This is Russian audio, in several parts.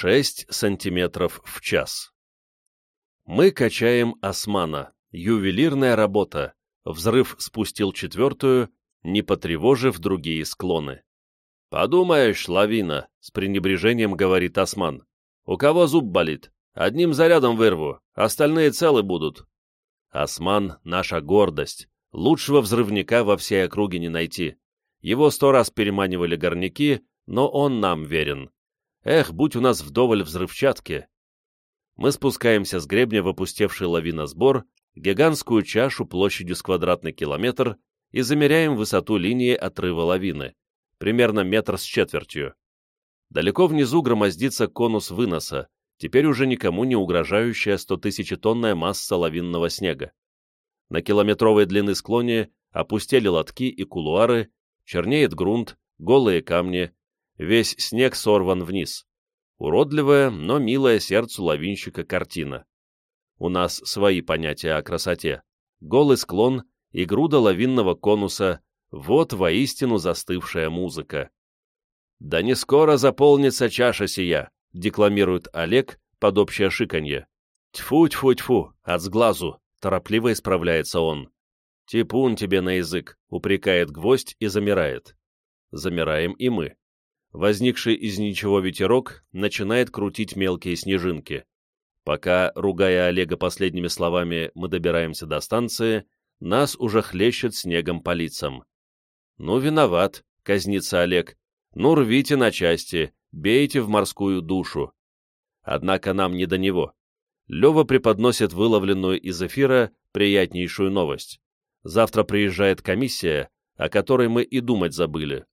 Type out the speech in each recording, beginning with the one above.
6 сантиметров в час. Мы качаем османа. Ювелирная работа. Взрыв спустил четвертую, не потревожив другие склоны. «Подумаешь, лавина», — с пренебрежением говорит осман. «У кого зуб болит? Одним зарядом вырву, остальные целы будут». Осман — наша гордость. Лучшего взрывника во всей округе не найти. Его сто раз переманивали горняки, но он нам верен. Эх, будь у нас вдоволь взрывчатки! Мы спускаемся с гребня в опустевший лавиносбор, гигантскую чашу площадью с квадратный километр и замеряем высоту линии отрыва лавины, примерно метр с четвертью. Далеко внизу громоздится конус выноса, теперь уже никому не угрожающая 100-тысячетонная масса лавинного снега. На километровой длины склоне опустели лотки и кулуары, чернеет грунт, голые камни, весь снег сорван вниз. Уродливая, но милая сердцу лавинщика картина. У нас свои понятия о красоте. Голый склон и груда лавинного конуса — вот воистину застывшая музыка. «Да не скоро заполнится чаша сия», — декламирует Олег под общее шиканье. «Тьфу-тьфу-тьфу, от сглазу», — торопливо исправляется он. «Типун тебе на язык», — упрекает гвоздь и замирает. Замираем и мы возникший из ничего ветерок начинает крутить мелкие снежинки. Пока, ругая Олега последними словами, мы добираемся до станции, нас уже хлещет снегом по лицам. «Ну, виноват», — казнится Олег. «Ну, рвите на части, бейте в морскую душу». Однако нам не до него. Лева преподносит выловленную из эфира приятнейшую новость. Завтра приезжает комиссия, о которой мы и думать забыли.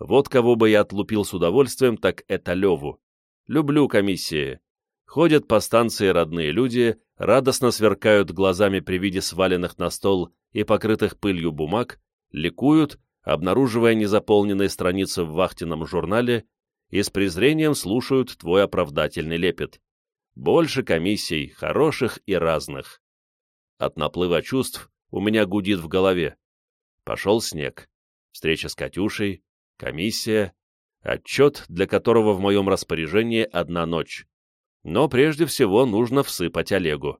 Вот кого бы я отлупил с удовольствием, так это Леву. Люблю комиссии. Ходят по станции родные люди, радостно сверкают глазами при виде сваленных на стол и покрытых пылью бумаг, ликуют, обнаруживая незаполненные страницы в вахтенном журнале и с презрением слушают твой оправдательный лепет. Больше комиссий, хороших и разных. От наплыва чувств у меня гудит в голове. Пошел снег. Встреча с Катюшей, комиссия, отчет, для которого в моем распоряжении одна ночь. Но прежде всего нужно всыпать Олегу.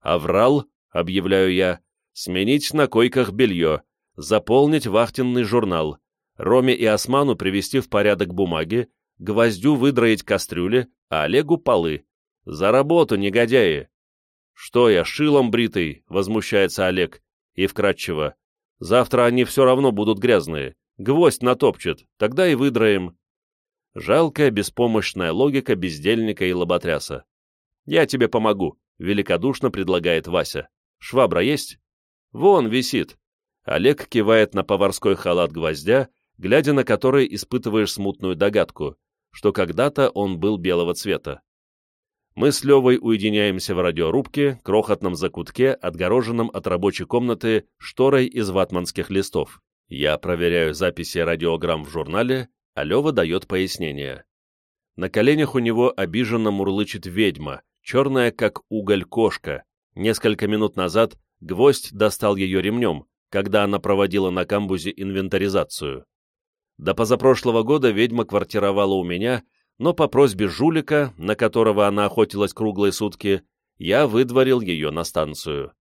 Аврал, объявляю я, сменить на койках белье, заполнить вахтенный журнал, Роме и Осману привести в порядок бумаги, Гвоздю выдроить кастрюли, а Олегу полы. За работу, негодяи! Что я, шилом бритый, возмущается Олег, и вкратчиво. Завтра они все равно будут грязные. Гвоздь натопчет, тогда и выдраем. Жалкая, беспомощная логика бездельника и лоботряса. «Я тебе помогу», — великодушно предлагает Вася. «Швабра есть?» «Вон висит». Олег кивает на поварской халат гвоздя, глядя на который испытываешь смутную догадку, что когда-то он был белого цвета. Мы с Левой уединяемся в радиорубке, крохотном закутке, отгороженном от рабочей комнаты шторой из ватманских листов. Я проверяю записи радиограмм в журнале, а Лева дает пояснение. На коленях у него обиженно мурлычет ведьма, черная, как уголь кошка. Несколько минут назад гвоздь достал ее ремнем, когда она проводила на камбузе инвентаризацию. До позапрошлого года ведьма квартировала у меня, но по просьбе жулика, на которого она охотилась круглые сутки, я выдворил ее на станцию.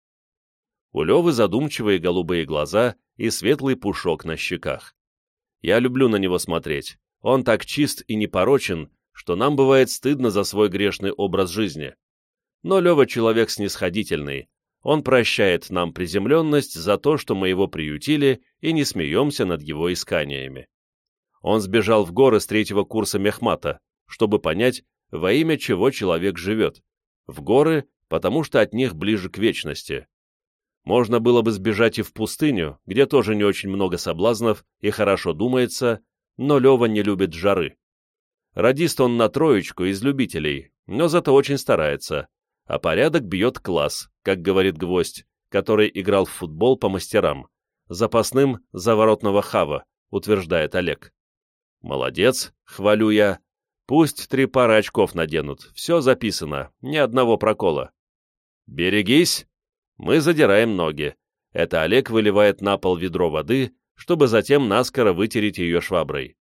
У Левы задумчивые голубые глаза и светлый пушок на щеках. Я люблю на него смотреть. Он так чист и непорочен, что нам бывает стыдно за свой грешный образ жизни. Но Лева человек снисходительный. Он прощает нам приземленность за то, что мы его приютили и не смеемся над его исканиями. Он сбежал в горы с третьего курса мехмата, чтобы понять, во имя чего человек живет. В горы, потому что от них ближе к вечности. Можно было бы сбежать и в пустыню, где тоже не очень много соблазнов и хорошо думается, но Лева не любит жары. Радист он на троечку из любителей, но зато очень старается, а порядок бьет класс, как говорит Гвоздь, который играл в футбол по мастерам, запасным заворотного хава, утверждает Олег. Молодец, хвалю я. Пусть три пары очков наденут, все записано, ни одного прокола. Берегись, мы задираем ноги. Это Олег выливает на пол ведро воды, чтобы затем наскоро вытереть ее шваброй.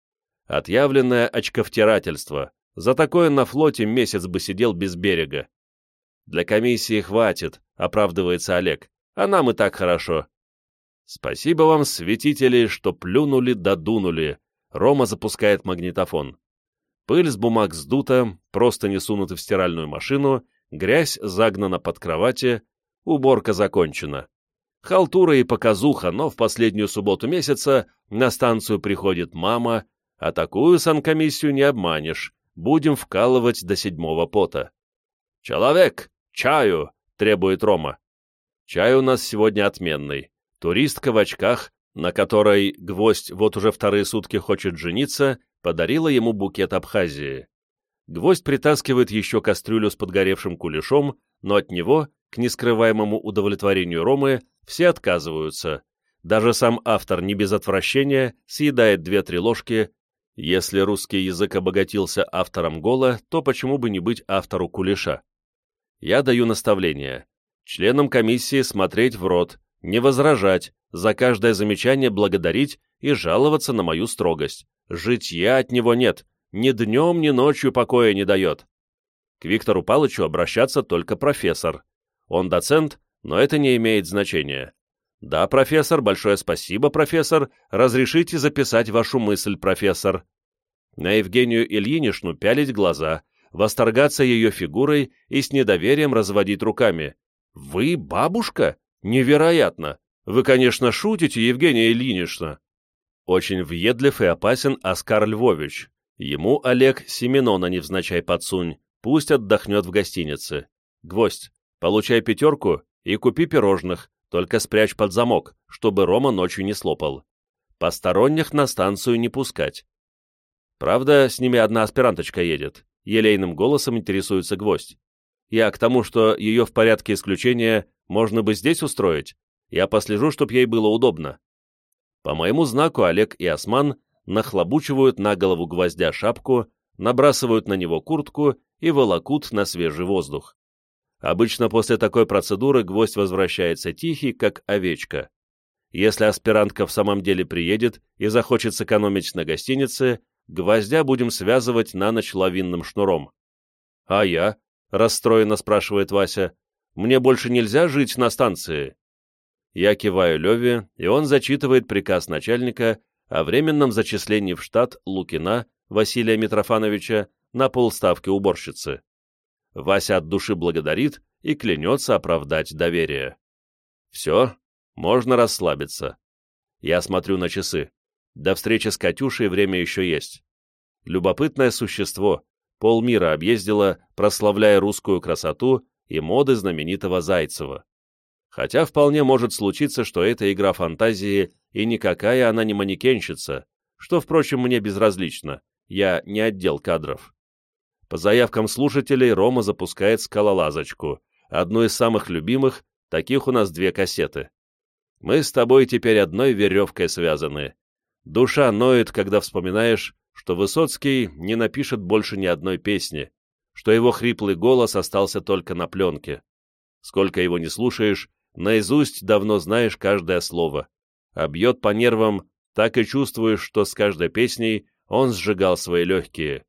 Отъявленное очковтирательство, За такое на флоте месяц бы сидел без берега. Для комиссии хватит, оправдывается Олег, а нам и так хорошо. Спасибо вам, святители, что плюнули да дунули. Рома запускает магнитофон. Пыль с бумаг сдута, просто не сунуты в стиральную машину, грязь загнана под кровати, уборка закончена. Халтура и показуха, но в последнюю субботу месяца на станцию приходит мама, а такую санкомиссию не обманешь, будем вкалывать до седьмого пота. «Человек, чаю!» — требует Рома. Чай у нас сегодня отменный. Туристка в очках, на которой гвоздь вот уже вторые сутки хочет жениться, подарила ему букет Абхазии. Гвоздь притаскивает еще кастрюлю с подгоревшим кулешом, но от него, к нескрываемому удовлетворению Ромы, все отказываются. Даже сам автор не без отвращения съедает две-три ложки. Если русский язык обогатился автором гола, то почему бы не быть автору кулеша? Я даю наставление. Членам комиссии смотреть в рот, не возражать, за каждое замечание благодарить и жаловаться на мою строгость. Житья от него нет, ни днем, ни ночью покоя не дает. К Виктору Палычу обращаться только профессор. Он доцент, но это не имеет значения. Да, профессор, большое спасибо, профессор, разрешите записать вашу мысль, профессор. На Евгению Ильинишну пялить глаза, восторгаться ее фигурой и с недоверием разводить руками. «Вы бабушка? Невероятно! Вы, конечно, шутите, Евгения Ильинична!» Очень въедлив и опасен Оскар Львович. Ему Олег Семенона невзначай подсунь, пусть отдохнет в гостинице. Гвоздь, получай пятерку и купи пирожных, только спрячь под замок, чтобы Рома ночью не слопал. Посторонних на станцию не пускать. Правда, с ними одна аспиранточка едет. Елейным голосом интересуется гвоздь. Я к тому, что ее в порядке исключения можно бы здесь устроить. Я послежу, чтоб ей было удобно. По моему знаку Олег и Осман нахлобучивают на голову гвоздя шапку, набрасывают на него куртку и волокут на свежий воздух. Обычно после такой процедуры гвоздь возвращается тихий, как овечка. Если аспирантка в самом деле приедет и захочет сэкономить на гостинице, гвоздя будем связывать на ночь лавинным шнуром. А я, расстроенно спрашивает Вася. «Мне больше нельзя жить на станции?» Я киваю Леве, и он зачитывает приказ начальника о временном зачислении в штат Лукина Василия Митрофановича на полставки уборщицы. Вася от души благодарит и клянется оправдать доверие. Все, можно расслабиться. Я смотрю на часы. До встречи с Катюшей время еще есть. Любопытное существо, полмира объездила, прославляя русскую красоту и моды знаменитого Зайцева. Хотя вполне может случиться, что это игра фантазии, и никакая она не манекенщица, что, впрочем, мне безразлично, я не отдел кадров. По заявкам слушателей Рома запускает скалолазочку, одну из самых любимых, таких у нас две кассеты. Мы с тобой теперь одной веревкой связаны. Душа ноет, когда вспоминаешь, что Высоцкий не напишет больше ни одной песни, что его хриплый голос остался только на пленке. Сколько его не слушаешь, наизусть давно знаешь каждое слово. А бьет по нервам, так и чувствуешь, что с каждой песней он сжигал свои легкие.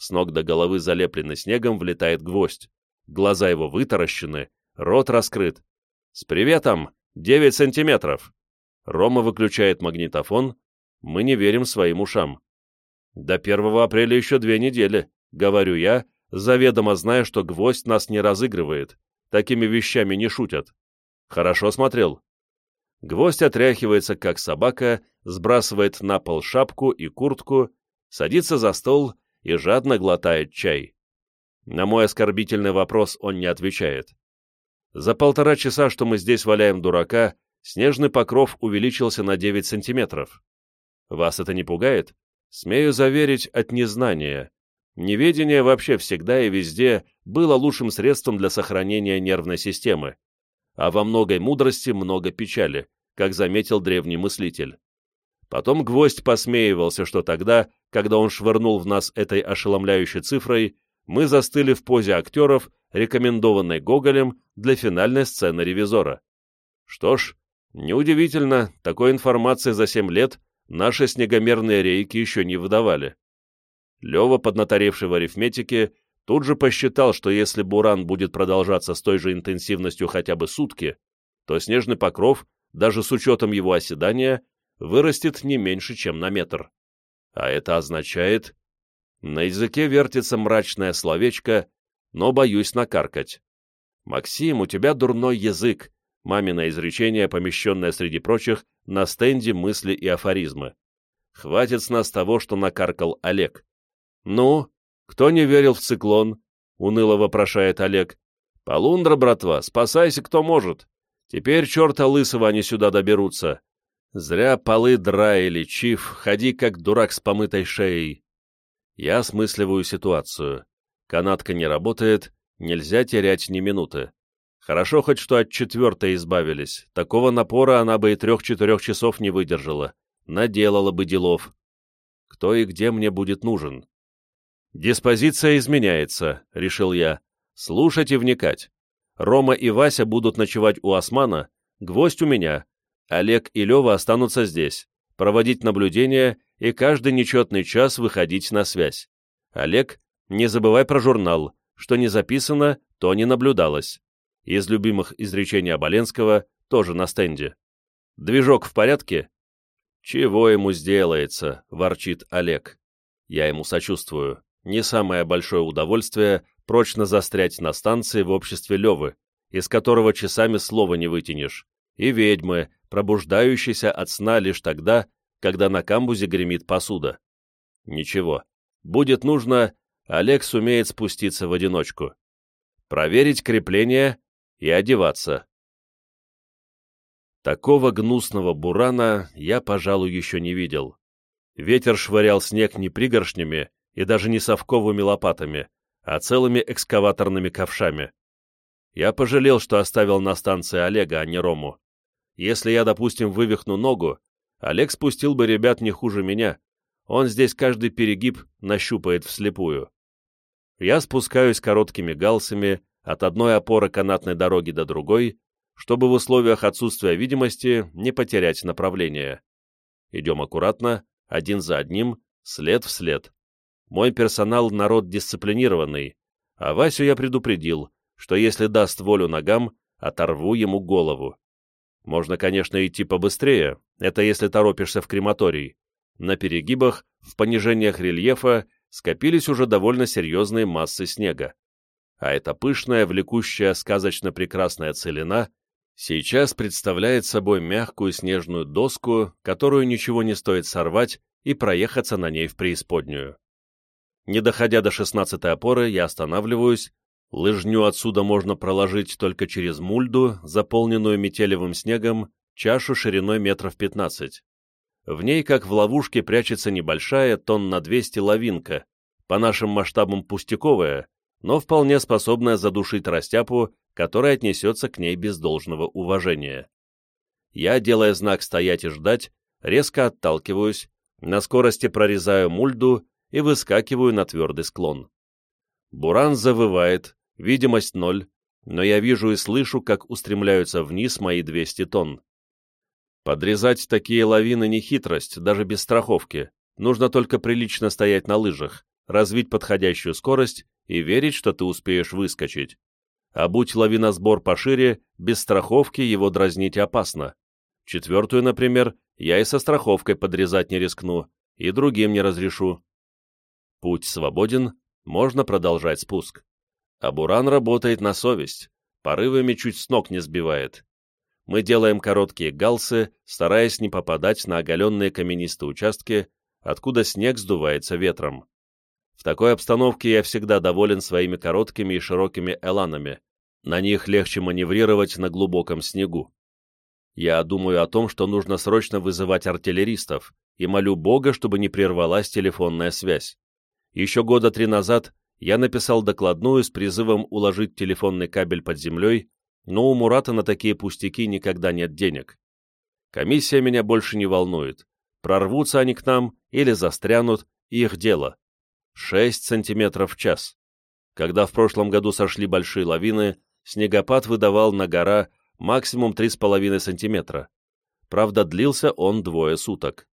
С ног до головы залепленный снегом влетает гвоздь. Глаза его вытаращены, рот раскрыт. «С приветом! Девять сантиметров!» Рома выключает магнитофон. Мы не верим своим ушам. До 1 апреля еще две недели, говорю я, заведомо зная, что гвоздь нас не разыгрывает. Такими вещами не шутят. Хорошо смотрел. Гвоздь отряхивается, как собака, сбрасывает на пол шапку и куртку, садится за стол и жадно глотает чай. На мой оскорбительный вопрос он не отвечает. За полтора часа, что мы здесь валяем дурака, снежный покров увеличился на 9 сантиметров. Вас это не пугает? Смею заверить от незнания. Неведение вообще всегда и везде было лучшим средством для сохранения нервной системы. А во многой мудрости много печали, как заметил древний мыслитель. Потом Гвоздь посмеивался, что тогда, когда он швырнул в нас этой ошеломляющей цифрой, мы застыли в позе актеров, рекомендованной Гоголем для финальной сцены «Ревизора». Что ж, неудивительно, такой информации за семь лет наши снегомерные рейки еще не выдавали. Лева, поднаторевший в арифметике, тут же посчитал, что если буран будет продолжаться с той же интенсивностью хотя бы сутки, то снежный покров, даже с учетом его оседания, вырастет не меньше, чем на метр. А это означает... На языке вертится мрачное словечко, но боюсь накаркать. «Максим, у тебя дурной язык», мамино изречение, помещенное среди прочих на стенде мысли и афоризмы. Хватит с нас того, что накаркал Олег. «Ну, кто не верил в циклон?» — уныло вопрошает Олег. «Полундра, братва, спасайся, кто может. Теперь черта лысого они сюда доберутся. Зря полы драили, Чиф, ходи как дурак с помытой шеей». Я осмысливаю ситуацию. Канатка не работает, нельзя терять ни минуты. Хорошо хоть что от четвертой избавились. Такого напора она бы и трех-четырех часов не выдержала. Наделала бы делов. Кто и где мне будет нужен? Диспозиция изменяется, решил я. Слушать и вникать. Рома и Вася будут ночевать у Османа, Гвоздь у меня. Олег и Лева останутся здесь, проводить наблюдения и каждый нечетный час выходить на связь. Олег, не забывай про журнал. Что не записано, то не наблюдалось. Из любимых изречений Оболенского тоже на стенде. «Движок в порядке?» «Чего ему сделается?» — ворчит Олег. Я ему сочувствую. Не самое большое удовольствие прочно застрять на станции в обществе Левы, из которого часами слова не вытянешь, и ведьмы, пробуждающейся от сна лишь тогда, когда на камбузе гремит посуда. Ничего, будет нужно, Олег сумеет спуститься в одиночку. Проверить крепление и одеваться. Такого гнусного бурана я, пожалуй, еще не видел. Ветер швырял снег не пригоршнями и даже не совковыми лопатами, а целыми экскаваторными ковшами. Я пожалел, что оставил на станции Олега, а не Рому. Если я, допустим, вывихну ногу, Олег спустил бы ребят не хуже меня. Он здесь каждый перегиб нащупает вслепую. Я спускаюсь короткими галсами от одной опоры канатной дороги до другой, чтобы в условиях отсутствия видимости не потерять направление. Идем аккуратно, один за одним, след в след. Мой персонал — народ дисциплинированный, а Васю я предупредил, что если даст волю ногам, оторву ему голову. Можно, конечно, идти побыстрее, это если торопишься в крематорий. На перегибах, в понижениях рельефа скопились уже довольно серьезные массы снега. А эта пышная, влекущая, сказочно прекрасная целина сейчас представляет собой мягкую снежную доску, которую ничего не стоит сорвать и проехаться на ней в преисподнюю. Не доходя до шестнадцатой опоры, я останавливаюсь, лыжню отсюда можно проложить только через мульду, заполненную метелевым снегом, чашу шириной метров пятнадцать. В ней, как в ловушке, прячется небольшая, тонн на 200 лавинка, по нашим масштабам пустяковая, но вполне способная задушить растяпу, которая отнесется к ней без должного уважения. Я, делая знак «стоять и ждать», резко отталкиваюсь, на скорости прорезаю мульду и выскакиваю на твердый склон. Буран завывает, видимость ноль, но я вижу и слышу, как устремляются вниз мои 200 тонн. Подрезать такие лавины не хитрость, даже без страховки. Нужно только прилично стоять на лыжах, развить подходящую скорость и верить, что ты успеешь выскочить. А будь лавиносбор пошире, без страховки его дразнить опасно. Четвертую, например, я и со страховкой подрезать не рискну, и другим не разрешу. Путь свободен, можно продолжать спуск. А Буран работает на совесть, порывами чуть с ног не сбивает мы делаем короткие галсы, стараясь не попадать на оголенные каменистые участки, откуда снег сдувается ветром. В такой обстановке я всегда доволен своими короткими и широкими эланами. На них легче маневрировать на глубоком снегу. Я думаю о том, что нужно срочно вызывать артиллеристов, и молю Бога, чтобы не прервалась телефонная связь. Еще года три назад я написал докладную с призывом уложить телефонный кабель под землей но у Мурата на такие пустяки никогда нет денег. Комиссия меня больше не волнует. Прорвутся они к нам или застрянут, их дело. 6 сантиметров в час. Когда в прошлом году сошли большие лавины, снегопад выдавал на гора максимум 3,5 сантиметра. Правда, длился он двое суток.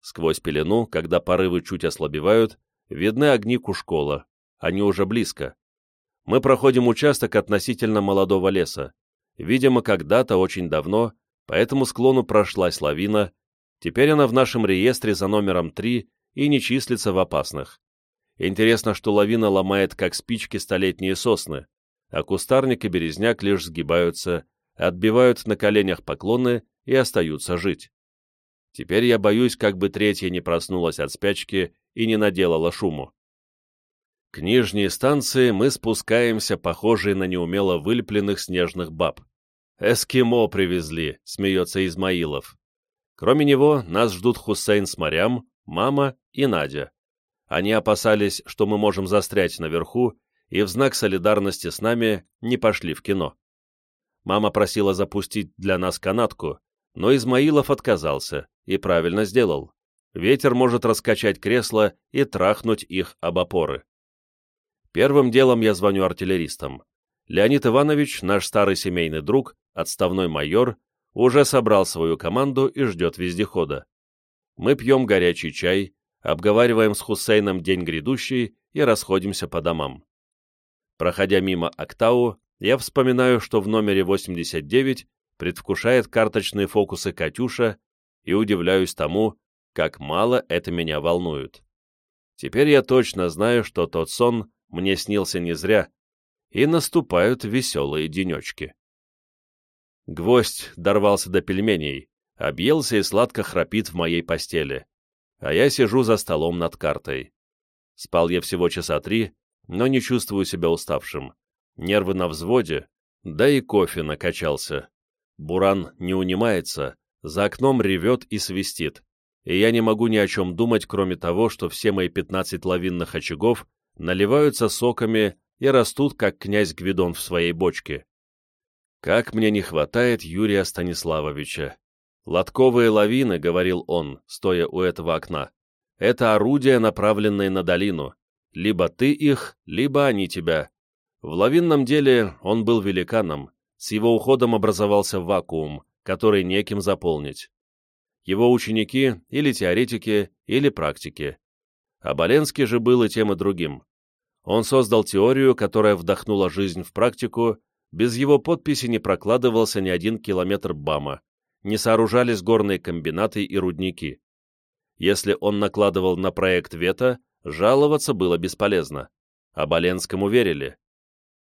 Сквозь пелену, когда порывы чуть ослабевают, Видны огни Кушкола. Они уже близко. Мы проходим участок относительно молодого леса. Видимо, когда-то, очень давно, по этому склону прошлась лавина, теперь она в нашем реестре за номером 3 и не числится в опасных. Интересно, что лавина ломает как спички столетние сосны, а кустарник и березняк лишь сгибаются, отбивают на коленях поклоны и остаются жить. Теперь я боюсь, как бы третья не проснулась от спячки и не наделала шуму. К нижней станции мы спускаемся, похожие на неумело вылепленных снежных баб. «Эскимо привезли», — смеется Измаилов. Кроме него, нас ждут Хусейн с морям, мама и Надя. Они опасались, что мы можем застрять наверху, и в знак солидарности с нами не пошли в кино. Мама просила запустить для нас канатку, но Измаилов отказался и правильно сделал. Ветер может раскачать кресло и трахнуть их об опоры. Первым делом я звоню артиллеристам. Леонид Иванович, наш старый семейный друг, отставной майор, уже собрал свою команду и ждет вездехода. Мы пьем горячий чай, обговариваем с Хусейном день грядущий и расходимся по домам. Проходя мимо Актау, я вспоминаю, что в номере 89 предвкушает карточные фокусы Катюша и удивляюсь тому, как мало это меня волнует. Теперь я точно знаю, что тот сон мне снился не зря, и наступают веселые денечки. Гвоздь дорвался до пельменей, объелся и сладко храпит в моей постели а я сижу за столом над картой. Спал я всего часа три, но не чувствую себя уставшим. Нервы на взводе, да и кофе накачался. Буран не унимается, за окном ревет и свистит, и я не могу ни о чем думать, кроме того, что все мои пятнадцать лавинных очагов наливаются соками и растут, как князь Гвидон в своей бочке. Как мне не хватает Юрия Станиславовича. «Лотковые лавины», — говорил он, стоя у этого окна, — «это орудия, направленные на долину. Либо ты их, либо они тебя». В лавинном деле он был великаном, с его уходом образовался вакуум, который неким заполнить. Его ученики или теоретики, или практики. А Боленский же был и тем и другим. Он создал теорию, которая вдохнула жизнь в практику, без его подписи не прокладывался ни один километр БАМа, не сооружались горные комбинаты и рудники. Если он накладывал на проект вето, жаловаться было бесполезно. А Боленскому верили.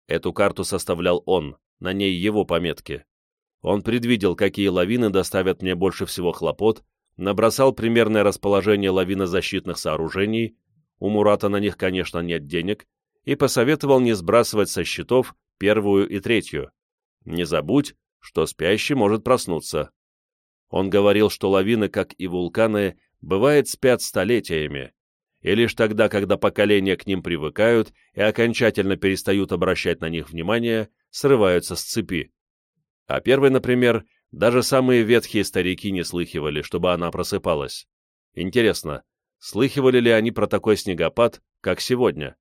Эту карту составлял он, на ней его пометки. Он предвидел, какие лавины доставят мне больше всего хлопот, набросал примерное расположение лавинозащитных сооружений, у Мурата на них, конечно, нет денег, и посоветовал не сбрасывать со счетов первую и третью. Не забудь, что спящий может проснуться. Он говорил, что лавины, как и вулканы, бывает спят столетиями, и лишь тогда, когда поколения к ним привыкают и окончательно перестают обращать на них внимание, срываются с цепи. А первый, например, даже самые ветхие старики не слыхивали, чтобы она просыпалась. Интересно, слыхивали ли они про такой снегопад, как сегодня?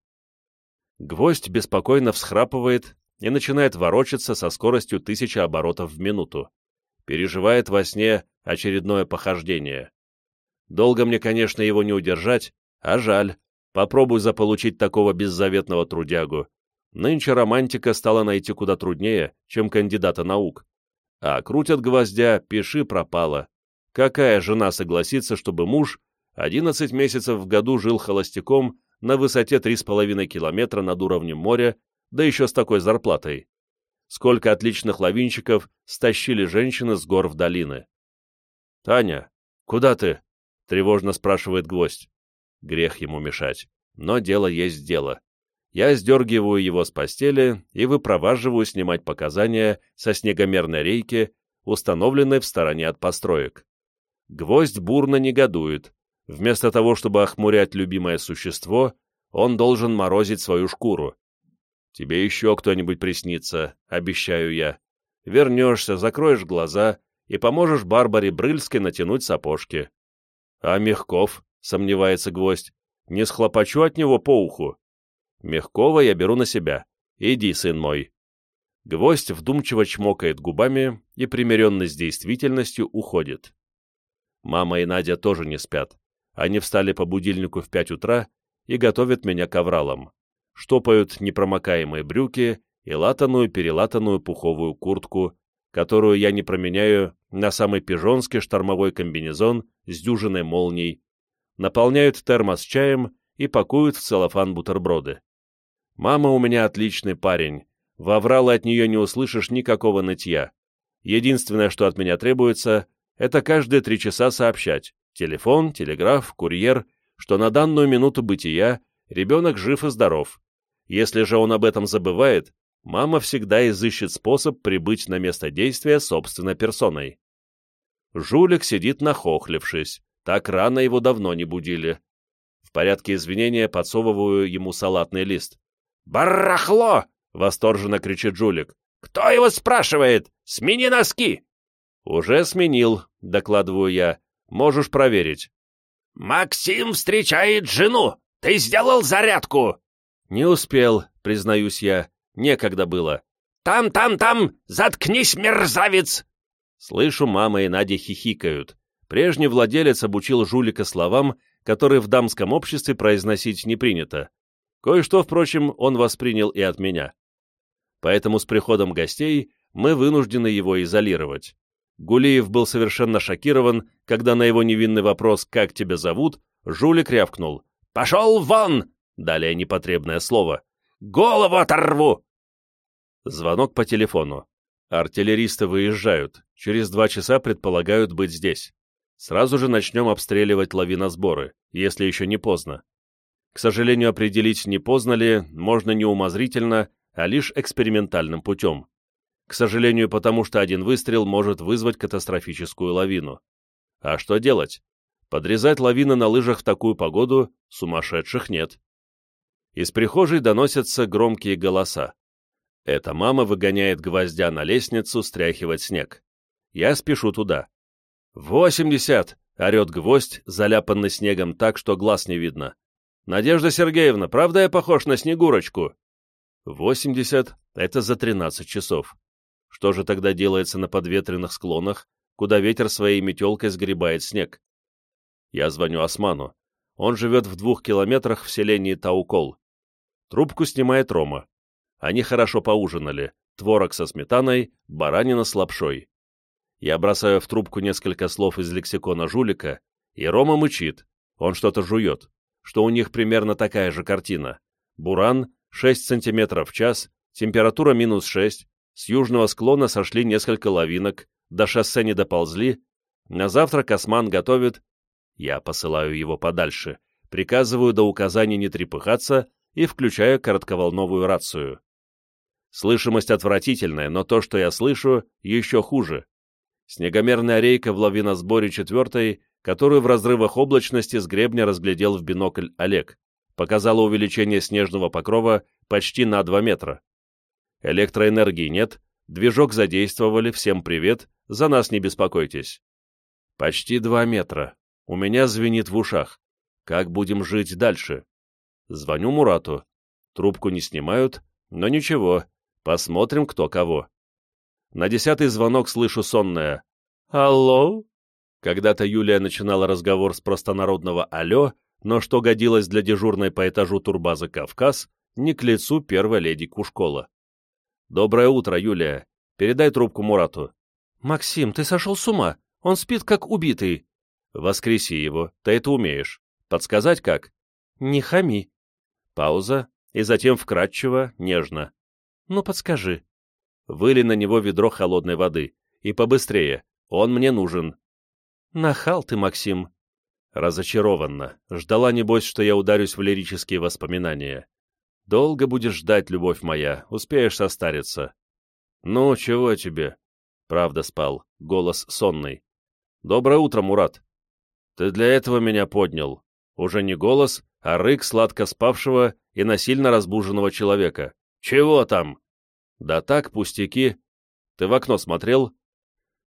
Гвоздь беспокойно всхрапывает и начинает ворочаться со скоростью тысячи оборотов в минуту переживает во сне очередное похождение. Долго мне, конечно, его не удержать, а жаль. Попробуй заполучить такого беззаветного трудягу. Нынче романтика стала найти куда труднее, чем кандидата наук. А крутят гвоздя, пиши пропало. Какая жена согласится, чтобы муж 11 месяцев в году жил холостяком на высоте 3,5 километра над уровнем моря, да еще с такой зарплатой? сколько отличных лавинщиков стащили женщины с гор в долины. «Таня, куда ты?» — тревожно спрашивает гвоздь. Грех ему мешать, но дело есть дело. Я сдергиваю его с постели и выпроваживаю снимать показания со снегомерной рейки, установленной в стороне от построек. Гвоздь бурно негодует. Вместо того, чтобы охмурять любимое существо, он должен морозить свою шкуру. Тебе еще кто-нибудь приснится, обещаю я. Вернешься, закроешь глаза и поможешь Барбаре Брыльской натянуть сапожки. А Мягков, сомневается гвоздь, не схлопочу от него по уху. Мягкова я беру на себя. Иди, сын мой. Гвоздь вдумчиво чмокает губами и, примиренный с действительностью, уходит. Мама и Надя тоже не спят. Они встали по будильнику в пять утра и готовят меня к авралам. Штопают непромокаемые брюки и латаную-перелатанную пуховую куртку, которую я не променяю на самый пижонский штормовой комбинезон с дюжиной молний, наполняют термос чаем и пакуют в целлофан бутерброды. Мама у меня отличный парень, в авралы от нее не услышишь никакого нытья. Единственное, что от меня требуется, это каждые три часа сообщать, телефон, телеграф, курьер, что на данную минуту бытия ребенок жив и здоров. Если же он об этом забывает, мама всегда изыщет способ прибыть на место действия собственной персоной. Жулик сидит нахохлившись, так рано его давно не будили. В порядке извинения подсовываю ему салатный лист. «Барахло!» — восторженно кричит Жулик. «Кто его спрашивает? Смени носки!» «Уже сменил», — докладываю я. «Можешь проверить». «Максим встречает жену! Ты сделал зарядку!» «Не успел», — признаюсь я. Некогда было. «Там, там, там! Заткнись, мерзавец!» Слышу, мама и Надя хихикают. Прежний владелец обучил жулика словам, которые в дамском обществе произносить не принято. Кое-что, впрочем, он воспринял и от меня. Поэтому с приходом гостей мы вынуждены его изолировать. Гулиев был совершенно шокирован, когда на его невинный вопрос «Как тебя зовут?» жулик рявкнул. «Пошел вон!» Далее непотребное слово. «Голову оторву!» Звонок по телефону. Артиллеристы выезжают. Через два часа предполагают быть здесь. Сразу же начнем обстреливать лавиносборы, если еще не поздно. К сожалению, определить, не поздно ли, можно не умозрительно, а лишь экспериментальным путем. К сожалению, потому что один выстрел может вызвать катастрофическую лавину. А что делать? Подрезать лавины на лыжах в такую погоду сумасшедших нет. Из прихожей доносятся громкие голоса. Эта мама выгоняет гвоздя на лестницу стряхивать снег. Я спешу туда. «Восемьдесят!» — орет гвоздь, заляпанный снегом так, что глаз не видно. «Надежда Сергеевна, правда я похож на Снегурочку?» «Восемьдесят — это за тринадцать часов. Что же тогда делается на подветренных склонах, куда ветер своей метелкой сгребает снег? Я звоню Осману. Он живет в двух километрах в селении Таукол. Трубку снимает Рома. Они хорошо поужинали. Творог со сметаной, баранина с лапшой. Я бросаю в трубку несколько слов из лексикона жулика, и Рома мычит. Он что-то жует. Что у них примерно такая же картина. Буран, 6 сантиметров в час, температура минус 6, с южного склона сошли несколько лавинок, до шоссе не доползли. На завтра Косман готовит. Я посылаю его подальше, приказываю до указаний не трепыхаться и включаю коротковолновую рацию. Слышимость отвратительная, но то, что я слышу, еще хуже. Снегомерная рейка в лавиносборе четвертой, которую в разрывах облачности с гребня разглядел в бинокль Олег, показала увеличение снежного покрова почти на 2 метра. Электроэнергии нет, движок задействовали, всем привет, за нас не беспокойтесь. Почти два метра. У меня звенит в ушах. Как будем жить дальше? Звоню Мурату. Трубку не снимают, но ничего, посмотрим, кто кого. На десятый звонок слышу сонное «Алло?» Когда-то Юлия начинала разговор с простонародного «Алло», но что годилось для дежурной по этажу турбазы «Кавказ», не к лицу первой леди Кушкола. «Доброе утро, Юлия. Передай трубку Мурату». «Максим, ты сошел с ума. Он спит, как убитый». «Воскреси его. Ты это умеешь. Подсказать как?» «Не хами». Пауза, и затем вкратчиво, нежно. «Ну, подскажи». Выли на него ведро холодной воды. И побыстрее. Он мне нужен. «Нахал ты, Максим». Разочарованно. Ждала, небось, что я ударюсь в лирические воспоминания. Долго будешь ждать, любовь моя, успеешь состариться. Ну, чего тебе? Правда спал, голос сонный. Доброе утро, Мурат. Ты для этого меня поднял. Уже не голос, а рык сладко спавшего и насильно разбуженного человека. Чего там? Да так, пустяки. Ты в окно смотрел?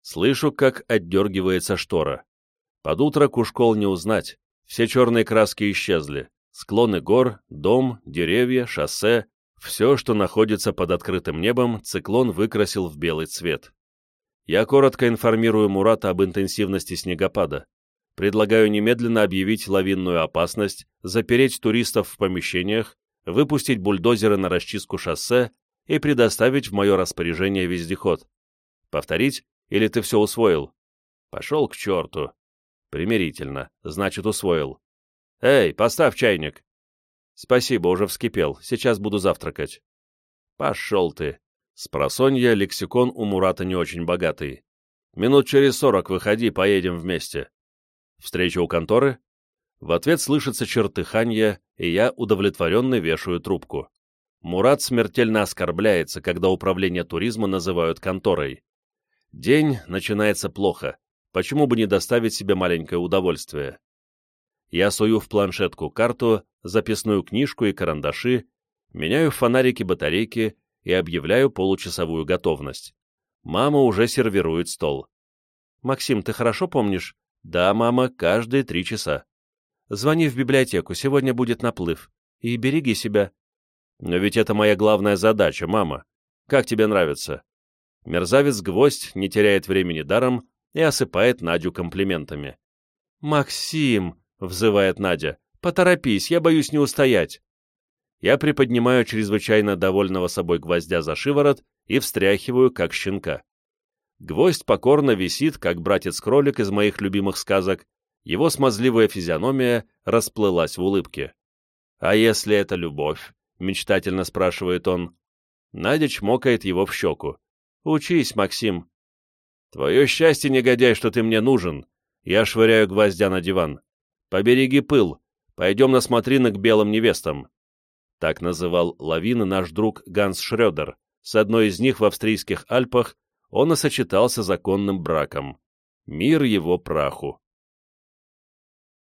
Слышу, как отдергивается штора. Под утро Кушкол не узнать. Все черные краски исчезли склоны гор, дом, деревья, шоссе, все, что находится под открытым небом, циклон выкрасил в белый цвет. Я коротко информирую Мурата об интенсивности снегопада. Предлагаю немедленно объявить лавинную опасность, запереть туристов в помещениях, выпустить бульдозеры на расчистку шоссе и предоставить в мое распоряжение вездеход. Повторить, или ты все усвоил? Пошел к черту. Примирительно, значит, усвоил. Эй, поставь чайник. Спасибо, уже вскипел, сейчас буду завтракать. Пошел ты. Спросонья лексикон у Мурата не очень богатый. Минут через сорок выходи, поедем вместе. Встреча у конторы? В ответ слышится чертыханье, и я удовлетворенно вешаю трубку. Мурат смертельно оскорбляется, когда управление туризма называют конторой. День начинается плохо. Почему бы не доставить себе маленькое удовольствие? Я сую в планшетку карту, записную книжку и карандаши, меняю фонарики батарейки и объявляю получасовую готовность. Мама уже сервирует стол. «Максим, ты хорошо помнишь?» «Да, мама, каждые три часа». «Звони в библиотеку, сегодня будет наплыв. И береги себя». «Но ведь это моя главная задача, мама. Как тебе нравится?» Мерзавец-гвоздь не теряет времени даром и осыпает Надю комплиментами. «Максим!» — взывает Надя. «Поторопись, я боюсь не устоять». Я приподнимаю чрезвычайно довольного собой гвоздя за шиворот и встряхиваю, как щенка. Гвоздь покорно висит, как братец-кролик из моих любимых сказок, его смазливая физиономия расплылась в улыбке. «А если это любовь?» — мечтательно спрашивает он. Надя чмокает его в щеку. «Учись, Максим». «Твое счастье, негодяй, что ты мне нужен!» Я швыряю гвоздя на диван. «Побереги пыл. Пойдем на смотрины к белым невестам. Так называл лавины наш друг Ганс Шрёдер. С одной из них в австрийских Альпах он и сочетался законным браком. Мир его праху.